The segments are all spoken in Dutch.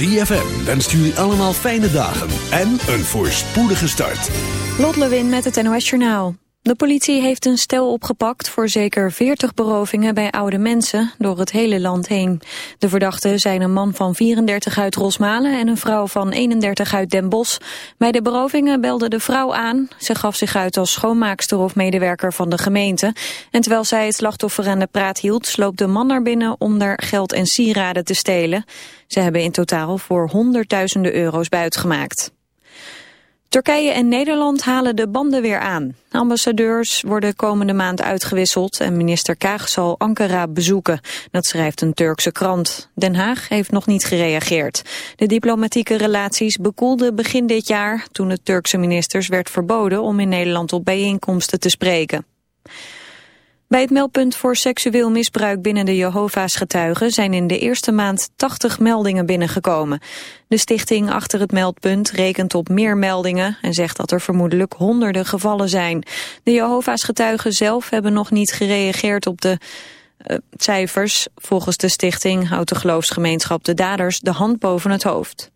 ZFM wenst jullie allemaal fijne dagen en een voorspoedige start. Lot Lewin met het NOS Journaal. De politie heeft een stel opgepakt voor zeker 40 berovingen bij oude mensen door het hele land heen. De verdachten zijn een man van 34 uit Rosmalen en een vrouw van 31 uit Den Bosch. Bij de berovingen belde de vrouw aan. Ze gaf zich uit als schoonmaakster of medewerker van de gemeente. En terwijl zij het slachtoffer aan de praat hield, sloop de man naar binnen om er geld en sieraden te stelen. Ze hebben in totaal voor honderdduizenden euro's buitgemaakt. Turkije en Nederland halen de banden weer aan. Ambassadeurs worden komende maand uitgewisseld en minister Kaag zal Ankara bezoeken. Dat schrijft een Turkse krant. Den Haag heeft nog niet gereageerd. De diplomatieke relaties bekoelden begin dit jaar toen de Turkse ministers werd verboden om in Nederland op bijeenkomsten te spreken. Bij het meldpunt voor seksueel misbruik binnen de Jehovah's getuigen zijn in de eerste maand 80 meldingen binnengekomen. De stichting achter het meldpunt rekent op meer meldingen en zegt dat er vermoedelijk honderden gevallen zijn. De Jehovah's getuigen zelf hebben nog niet gereageerd op de uh, cijfers. Volgens de stichting houdt de geloofsgemeenschap de daders de hand boven het hoofd.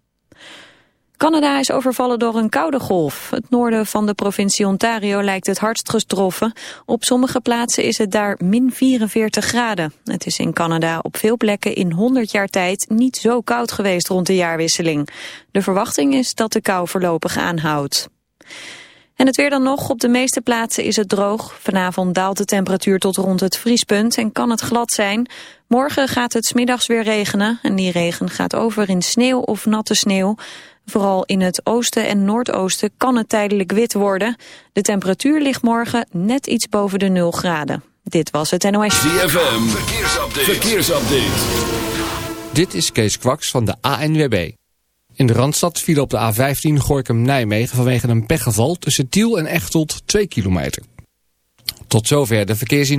Canada is overvallen door een koude golf. Het noorden van de provincie Ontario lijkt het hardst getroffen. Op sommige plaatsen is het daar min 44 graden. Het is in Canada op veel plekken in 100 jaar tijd niet zo koud geweest rond de jaarwisseling. De verwachting is dat de kou voorlopig aanhoudt. En het weer dan nog. Op de meeste plaatsen is het droog. Vanavond daalt de temperatuur tot rond het vriespunt en kan het glad zijn. Morgen gaat het smiddags weer regenen en die regen gaat over in sneeuw of natte sneeuw. Vooral in het oosten en noordoosten kan het tijdelijk wit worden. De temperatuur ligt morgen net iets boven de 0 graden. Dit was het NOS. ZFM, verkeersupdate. verkeersupdate. Dit is Kees Kwaks van de ANWB. In de Randstad viel op de A15 Gorkum-Nijmegen vanwege een pechgeval tussen Tiel en Echteld 2 kilometer. Tot zover de verkeersin.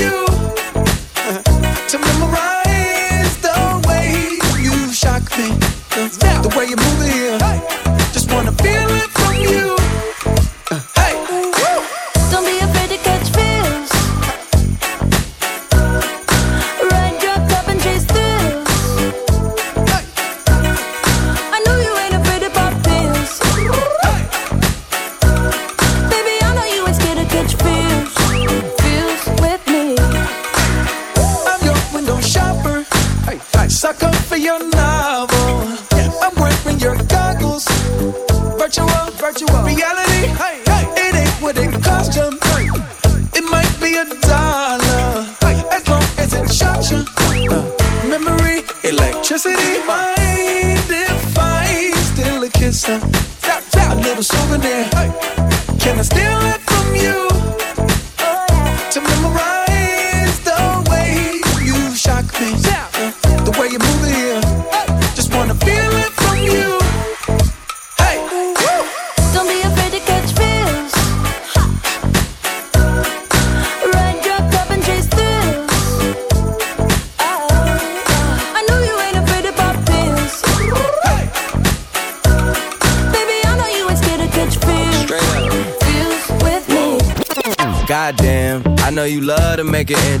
You?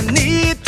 I need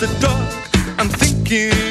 the drug I'm thinking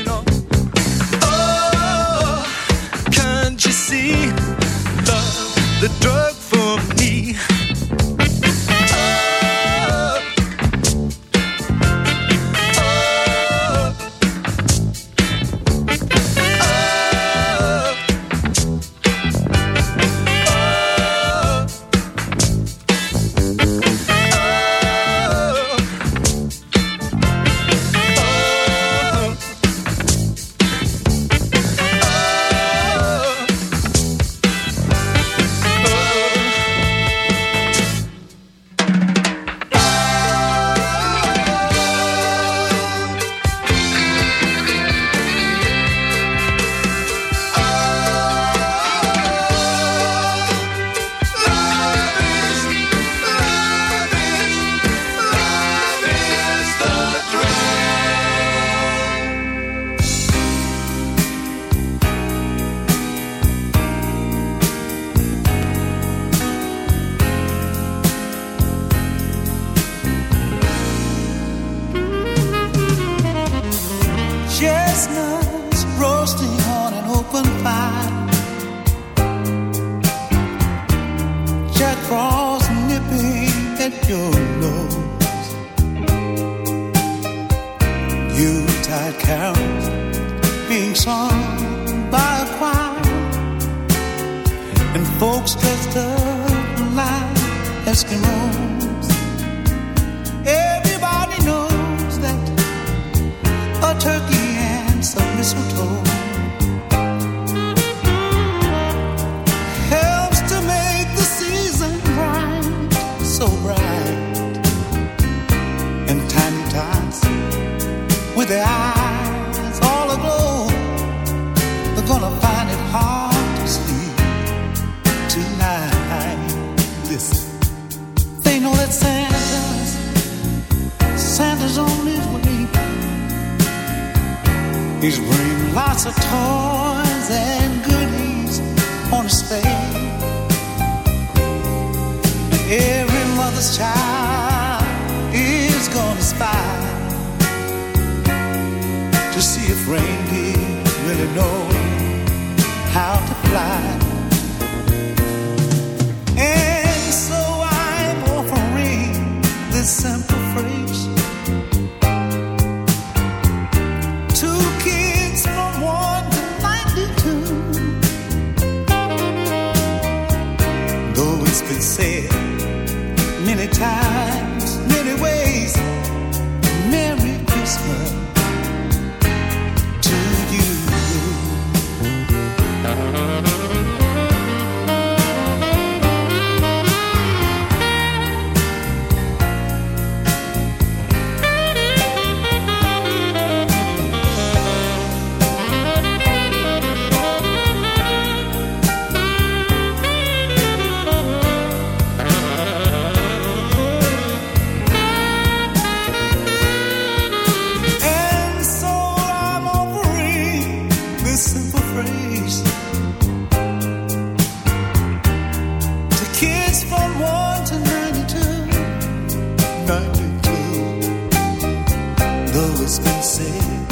It's been said.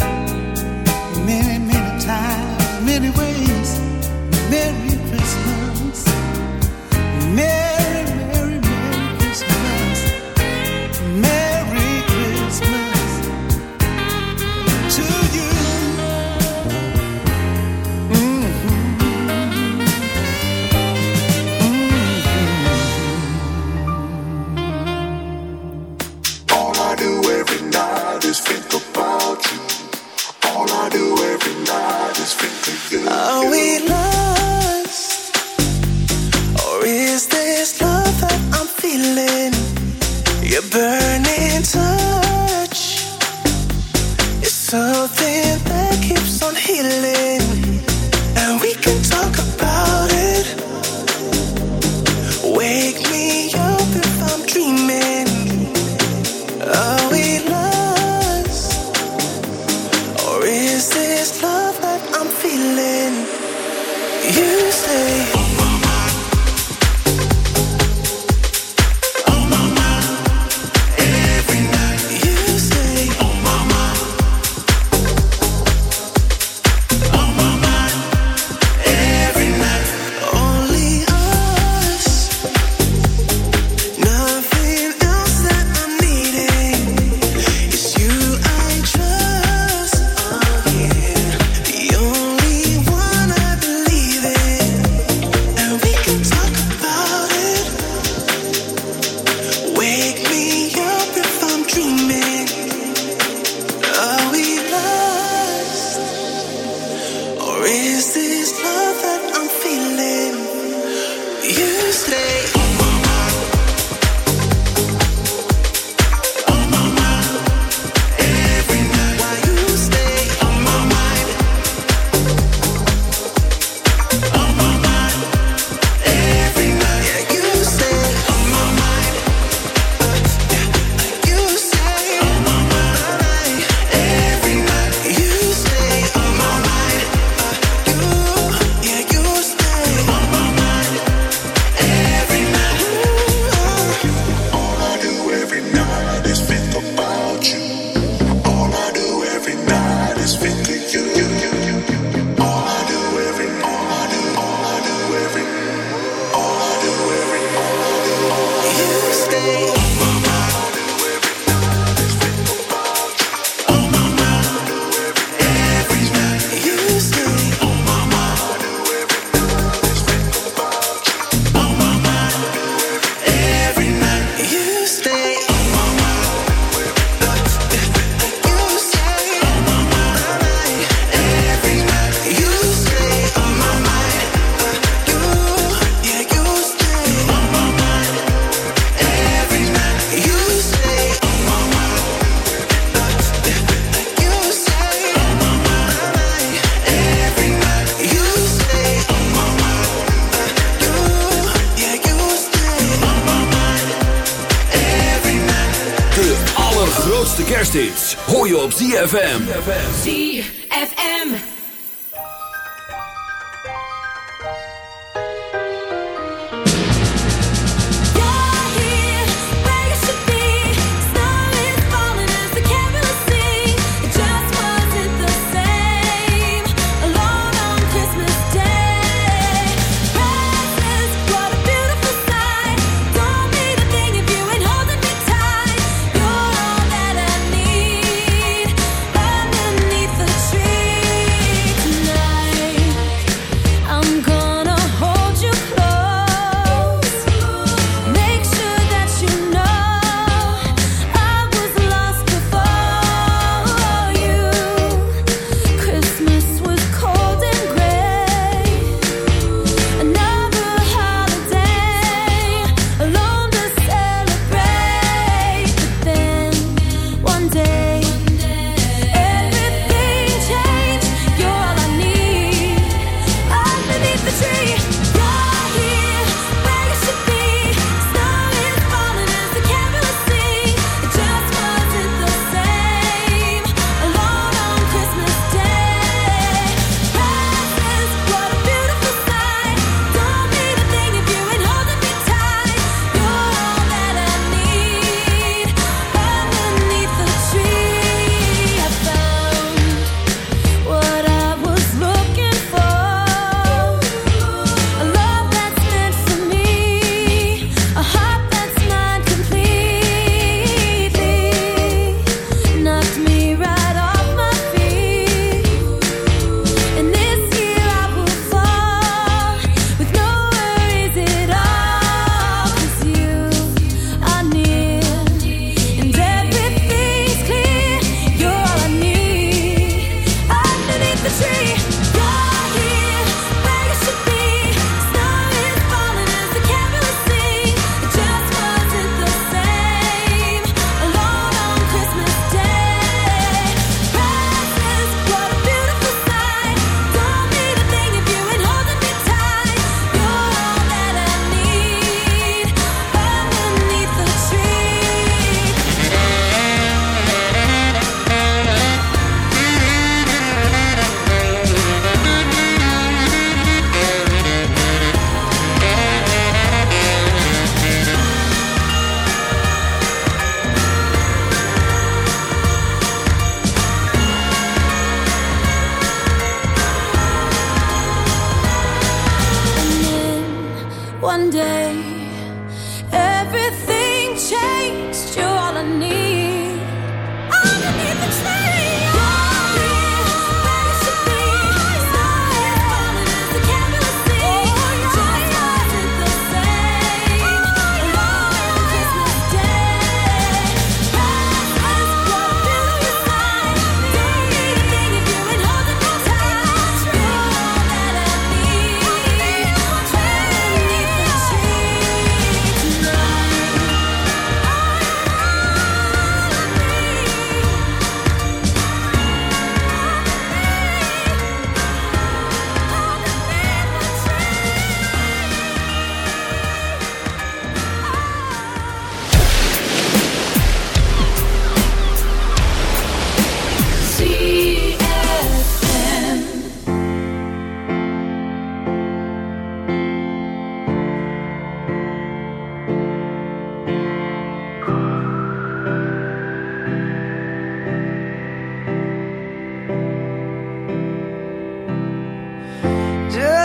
Many, many times, many ways, you stay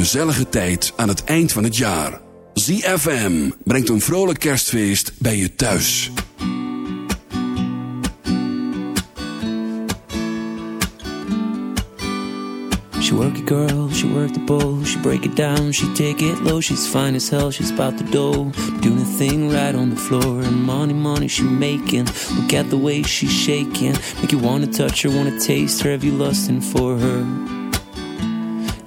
gezellige tijd aan het eind van het jaar. ZFM brengt een vrolijk kerstfeest bij je thuis. She work it, girl, she work the bowl, she break it down, she take it low, she's fine as hell, she's about the dough, doing a thing right on the floor, and money, money she making, look at the way she's shaking, make you wanna touch her, wanna taste her, have you lusting for her,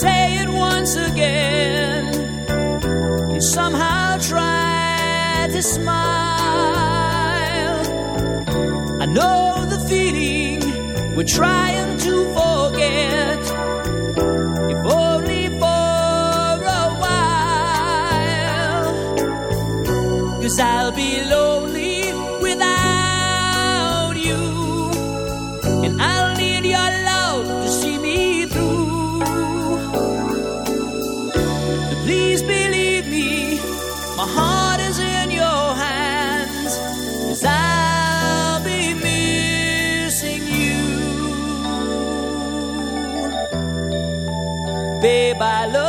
say it once again. You somehow try to smile. I know the feeling we're trying to forget. If only for a while. Cause I by love.